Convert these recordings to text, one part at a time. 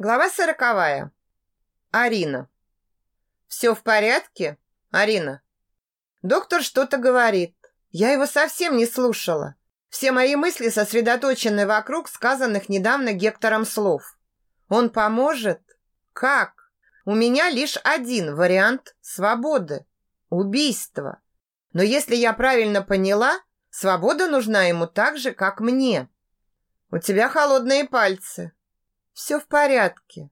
Глава сороковая. Арина. Все в порядке, Арина? Доктор что-то говорит. Я его совсем не слушала. Все мои мысли сосредоточены вокруг сказанных недавно Гектором слов. Он поможет? Как? У меня лишь один вариант свободы убийство. Но если я правильно поняла, свобода нужна ему так же, как мне. У тебя холодные пальцы. Все в порядке.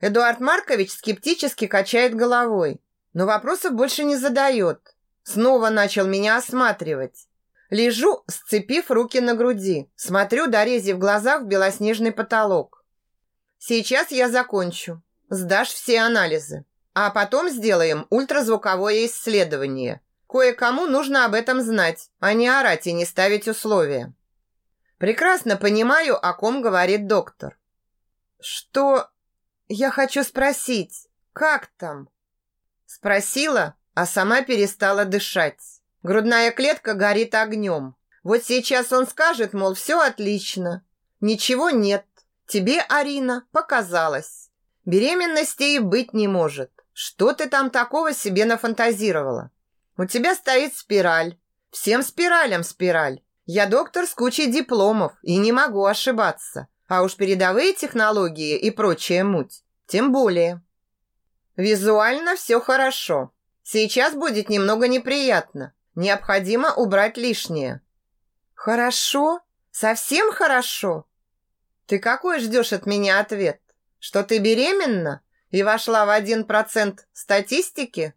Эдуард Маркович скептически качает головой, но вопросов больше не задает. Снова начал меня осматривать. Лежу, сцепив руки на груди, смотрю, дорезив в глазах в белоснежный потолок. Сейчас я закончу. Сдашь все анализы. А потом сделаем ультразвуковое исследование. Кое-кому нужно об этом знать, а не орать и не ставить условия. Прекрасно понимаю, о ком говорит доктор. Что? Я хочу спросить, как там? Спросила, а сама перестала дышать. Грудная клетка горит огнем. Вот сейчас он скажет, мол, все отлично. Ничего нет. Тебе, Арина, показалось. Беременности и быть не может. Что ты там такого себе нафантазировала? У тебя стоит спираль. Всем спиралям спираль. Я доктор с кучей дипломов и не могу ошибаться. А уж передовые технологии и прочая муть. Тем более. Визуально все хорошо. Сейчас будет немного неприятно. Необходимо убрать лишнее. Хорошо? Совсем хорошо? Ты какой ждешь от меня ответ? Что ты беременна и вошла в один процент статистики?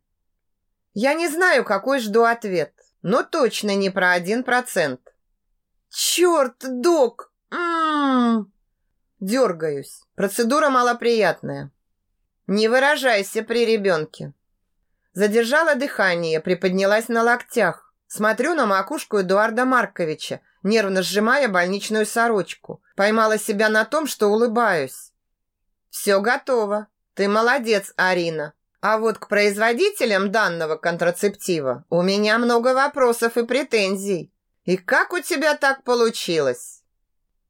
Я не знаю, какой жду ответ, но точно не про один процент. Черт, док! М-м-м! Дергаюсь. Процедура малоприятная. Не выражайся при ребенке. Задержала дыхание, приподнялась на локтях. Смотрю на макушку Эдуарда Марковича, нервно сжимая больничную сорочку. Поймала себя на том, что улыбаюсь. Все готово. Ты молодец, Арина. А вот к производителям данного контрацептива у меня много вопросов и претензий. И как у тебя так получилось?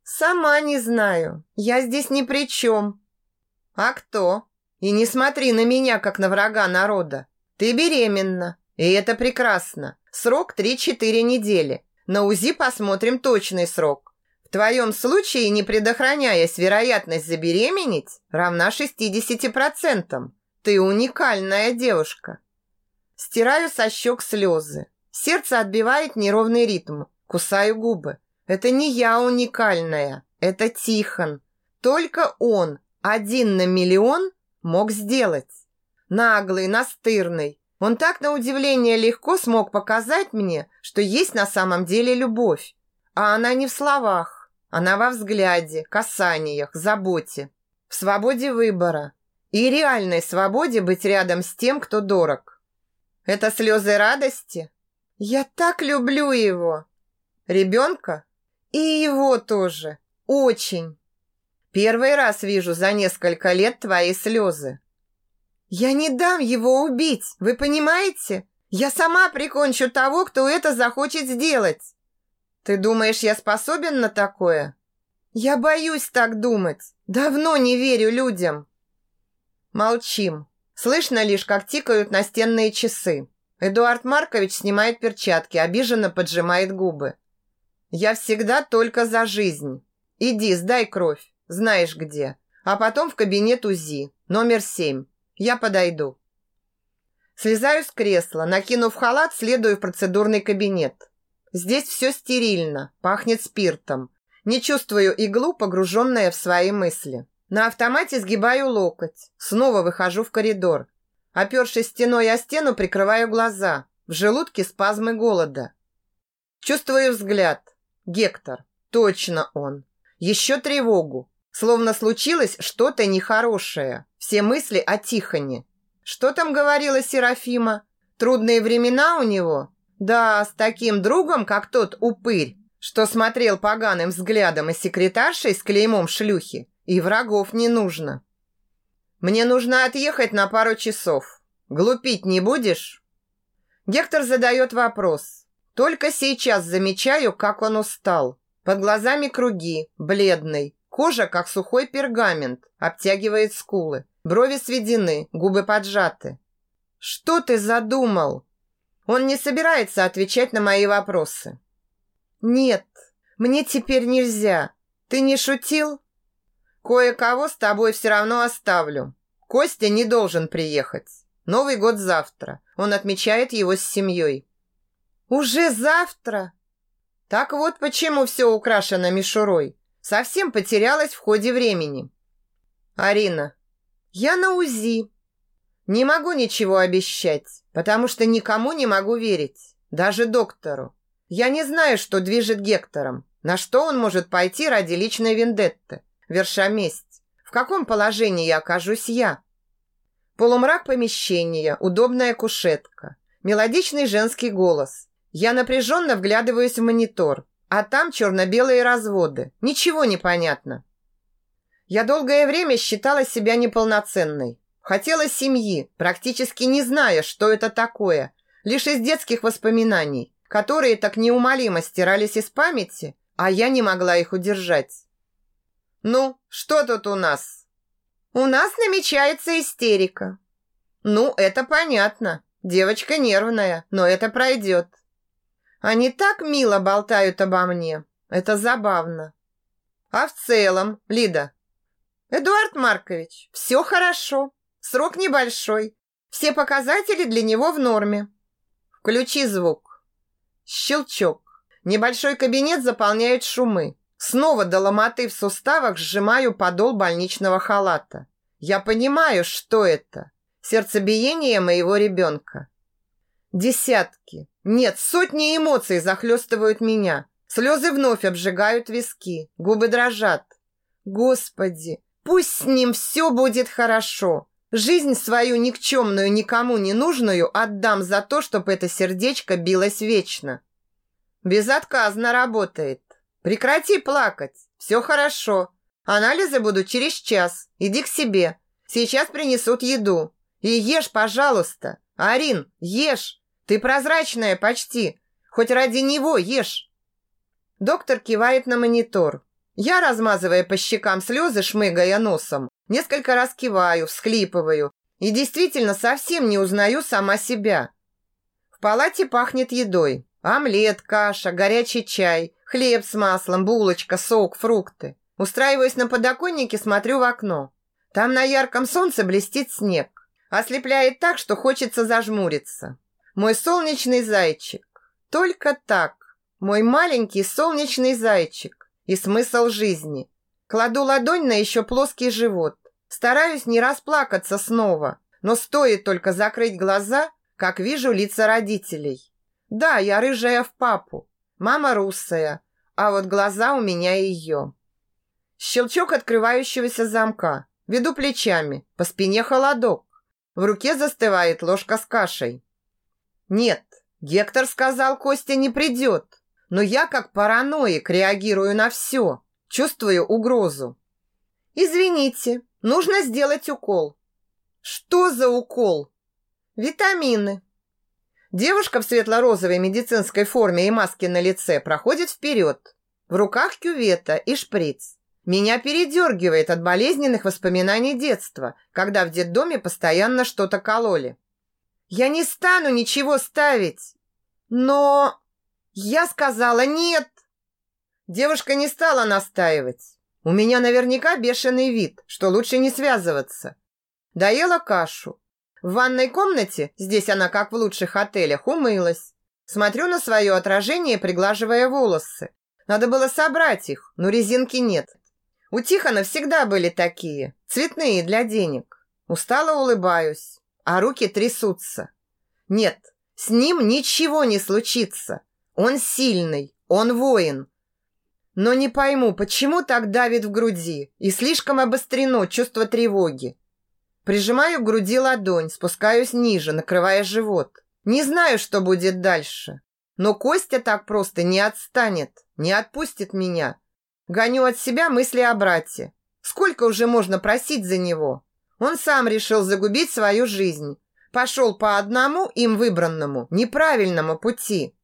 «Сама не знаю. Я здесь ни при чем». «А кто? И не смотри на меня, как на врага народа. Ты беременна, и это прекрасно. Срок 3-4 недели. На УЗИ посмотрим точный срок. В твоем случае, не предохраняясь, вероятность забеременеть равна 60%. Ты уникальная девушка». Стираю со щек слезы. Сердце отбивает неровный ритм. Кусаю губы. Это не я уникальная, это Тихон. Только он, один на миллион, мог сделать. Наглый, настырный. Он так на удивление легко смог показать мне, что есть на самом деле любовь. А она не в словах, она во взгляде, касаниях, заботе, в свободе выбора и реальной свободе быть рядом с тем, кто дорог. Это слезы радости? Я так люблю его. Ребенка и его тоже. Очень. Первый раз вижу за несколько лет твои слезы. Я не дам его убить, вы понимаете? Я сама прикончу того, кто это захочет сделать. Ты думаешь, я способен на такое? Я боюсь так думать. Давно не верю людям. Молчим. Слышно лишь, как тикают настенные часы. Эдуард Маркович снимает перчатки, обиженно поджимает губы. Я всегда только за жизнь. Иди, сдай кровь, знаешь где. А потом в кабинет УЗИ, номер семь. Я подойду. Слезаю с кресла, накинув халат, следую в процедурный кабинет. Здесь все стерильно, пахнет спиртом. Не чувствую иглу, погруженная в свои мысли. На автомате сгибаю локоть. Снова выхожу в коридор. Опершись стеной о стену, прикрываю глаза. В желудке спазмы голода. Чувствую взгляд. Гектор. Точно он. Еще тревогу. Словно случилось что-то нехорошее. Все мысли о Тихоне. Что там говорила Серафима? Трудные времена у него? Да, с таким другом, как тот упырь, что смотрел поганым взглядом и секретаршей с клеймом шлюхи, и врагов не нужно. Мне нужно отъехать на пару часов. Глупить не будешь? Гектор задает вопрос. Только сейчас замечаю, как он устал. Под глазами круги, бледный, Кожа, как сухой пергамент, обтягивает скулы. Брови сведены, губы поджаты. «Что ты задумал?» Он не собирается отвечать на мои вопросы. «Нет, мне теперь нельзя. Ты не шутил?» «Кое-кого с тобой все равно оставлю. Костя не должен приехать. Новый год завтра. Он отмечает его с семьей». «Уже завтра?» Так вот почему все украшено мишурой. Совсем потерялась в ходе времени. Арина, я на УЗИ. Не могу ничего обещать, потому что никому не могу верить, даже доктору. Я не знаю, что движет Гектором, на что он может пойти ради личной вендетты, верша месть. В каком положении я окажусь я? Полумрак помещения, удобная кушетка, мелодичный женский голос. Я напряженно вглядываюсь в монитор, а там черно-белые разводы. Ничего не понятно. Я долгое время считала себя неполноценной. Хотела семьи, практически не зная, что это такое. Лишь из детских воспоминаний, которые так неумолимо стирались из памяти, а я не могла их удержать. «Ну, что тут у нас?» «У нас намечается истерика». «Ну, это понятно. Девочка нервная, но это пройдет». Они так мило болтают обо мне. Это забавно. А в целом, Лида? Эдуард Маркович, все хорошо. Срок небольшой. Все показатели для него в норме. Включи звук. Щелчок. Небольшой кабинет заполняют шумы. Снова до ломоты в суставах сжимаю подол больничного халата. Я понимаю, что это. Сердцебиение моего ребенка. Десятки, нет, сотни эмоций захлестывают меня. Слезы вновь обжигают виски, губы дрожат. Господи, пусть с ним все будет хорошо. Жизнь свою никчемную, никому не нужную отдам за то, чтобы это сердечко билось вечно. Безотказно работает. Прекрати плакать. Все хорошо. Анализы будут через час. Иди к себе. Сейчас принесут еду. И ешь, пожалуйста. Арин, ешь. Ты прозрачная почти. Хоть ради него ешь. Доктор кивает на монитор. Я, размазывая по щекам слезы, шмыгая носом, несколько раз киваю, всхлипываю и действительно совсем не узнаю сама себя. В палате пахнет едой. Омлет, каша, горячий чай, хлеб с маслом, булочка, сок, фрукты. Устраиваясь на подоконнике, смотрю в окно. Там на ярком солнце блестит снег. Ослепляет так, что хочется зажмуриться. Мой солнечный зайчик. Только так. Мой маленький солнечный зайчик. И смысл жизни. Кладу ладонь на еще плоский живот. Стараюсь не расплакаться снова. Но стоит только закрыть глаза, как вижу лица родителей. Да, я рыжая в папу. Мама русая. А вот глаза у меня ее. Щелчок открывающегося замка. Веду плечами. По спине холодок. В руке застывает ложка с кашей. Нет, Гектор сказал, Костя не придет. Но я как параноик реагирую на все. Чувствую угрозу. Извините, нужно сделать укол. Что за укол? Витамины. Девушка в светло-розовой медицинской форме и маске на лице проходит вперед. В руках кювета и шприц. Меня передергивает от болезненных воспоминаний детства, когда в детдоме постоянно что-то кололи. Я не стану ничего ставить. Но я сказала нет. Девушка не стала настаивать. У меня наверняка бешеный вид, что лучше не связываться. Доела кашу. В ванной комнате, здесь она как в лучших отелях, умылась. Смотрю на свое отражение, приглаживая волосы. Надо было собрать их, но резинки нет. У Тихона всегда были такие, цветные для денег. Устало улыбаюсь а руки трясутся. Нет, с ним ничего не случится. Он сильный, он воин. Но не пойму, почему так давит в груди и слишком обострено чувство тревоги. Прижимаю к груди ладонь, спускаюсь ниже, накрывая живот. Не знаю, что будет дальше. Но Костя так просто не отстанет, не отпустит меня. Гоню от себя мысли о брате. Сколько уже можно просить за него? Он сам решил загубить свою жизнь. Пошел по одному им выбранному, неправильному пути.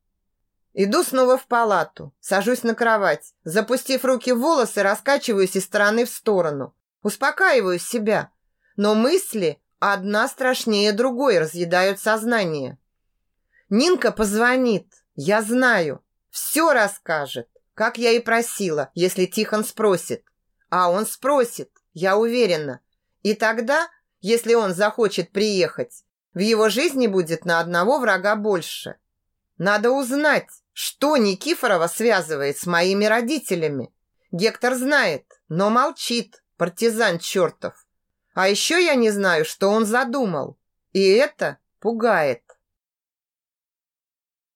Иду снова в палату, сажусь на кровать, запустив руки в волосы, раскачиваюсь из стороны в сторону. Успокаиваю себя. Но мысли одна страшнее другой разъедают сознание. Нинка позвонит, я знаю, все расскажет, как я и просила, если Тихон спросит. А он спросит, я уверена. И тогда, если он захочет приехать, в его жизни будет на одного врага больше. Надо узнать, что Никифорова связывает с моими родителями. Гектор знает, но молчит, партизан чертов. А еще я не знаю, что он задумал. И это пугает.